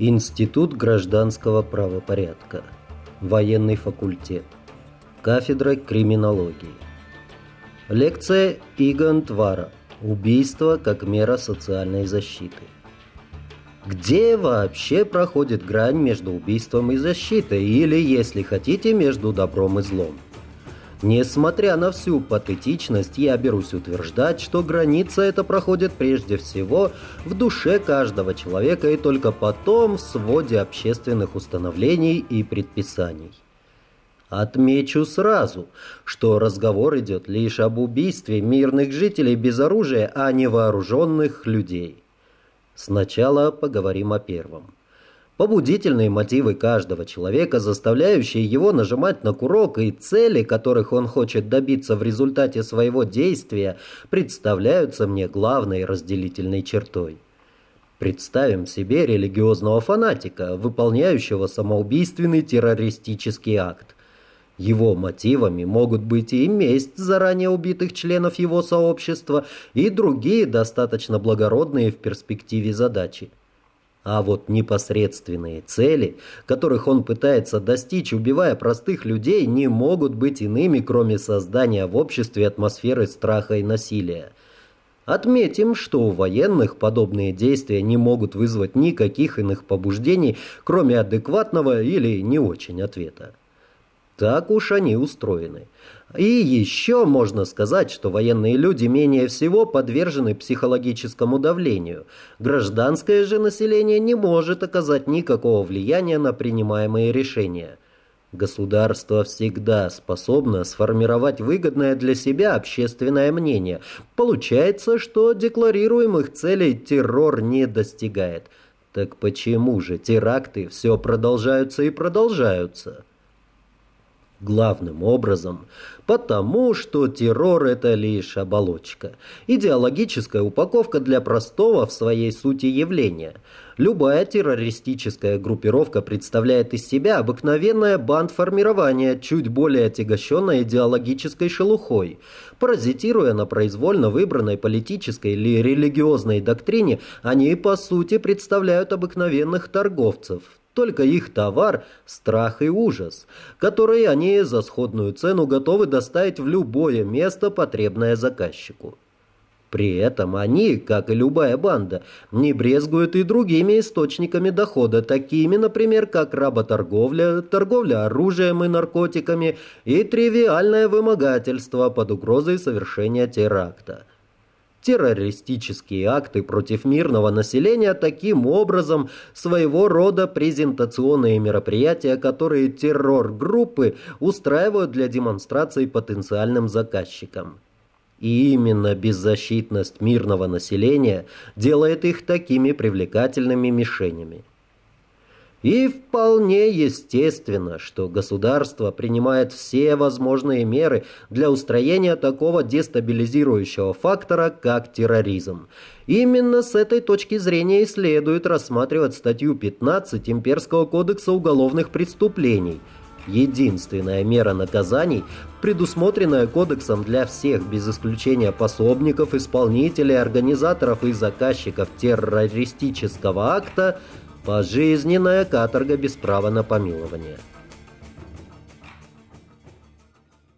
Институт гражданского правопорядка. Военный факультет. Кафедра криминологии. Лекция Игон Твара. Убийство как мера социальной защиты. Где вообще проходит грань между убийством и защитой, или, если хотите, между добром и злом? Несмотря на всю патетичность, я берусь утверждать, что граница эта проходит прежде всего в душе каждого человека и только потом в своде общественных установлений и предписаний. Отмечу сразу, что разговор идет лишь об убийстве мирных жителей без оружия, а не вооруженных людей. Сначала поговорим о первом. Побудительные мотивы каждого человека, заставляющие его нажимать на курок и цели, которых он хочет добиться в результате своего действия, представляются мне главной разделительной чертой. Представим себе религиозного фанатика, выполняющего самоубийственный террористический акт. Его мотивами могут быть и месть заранее убитых членов его сообщества, и другие достаточно благородные в перспективе задачи. А вот непосредственные цели, которых он пытается достичь, убивая простых людей, не могут быть иными, кроме создания в обществе атмосферы страха и насилия. Отметим, что у военных подобные действия не могут вызвать никаких иных побуждений, кроме адекватного или не очень ответа. Так уж они устроены. И еще можно сказать, что военные люди менее всего подвержены психологическому давлению. Гражданское же население не может оказать никакого влияния на принимаемые решения. Государство всегда способно сформировать выгодное для себя общественное мнение. Получается, что декларируемых целей террор не достигает. Так почему же теракты все продолжаются и продолжаются? Главным образом, потому что террор – это лишь оболочка, идеологическая упаковка для простого в своей сути явления. Любая террористическая группировка представляет из себя обыкновенное бандформирование, чуть более отягощенное идеологической шелухой. Паразитируя на произвольно выбранной политической или религиозной доктрине, они по сути представляют обыкновенных торговцев – только их товар – страх и ужас, которые они за сходную цену готовы доставить в любое место, потребное заказчику. При этом они, как и любая банда, не брезгуют и другими источниками дохода, такими, например, как работорговля, торговля оружием и наркотиками и тривиальное вымогательство под угрозой совершения теракта террористические акты против мирного населения таким образом своего рода презентационные мероприятия, которые террор-группы устраивают для демонстрации потенциальным заказчикам. И именно беззащитность мирного населения делает их такими привлекательными мишенями. И вполне естественно, что государство принимает все возможные меры для устроения такого дестабилизирующего фактора, как терроризм. Именно с этой точки зрения и следует рассматривать статью 15 Имперского кодекса уголовных преступлений – Единственная мера наказаний, предусмотренная кодексом для всех без исключения пособников, исполнителей, организаторов и заказчиков террористического акта – Пожизненная каторга без права на помилование.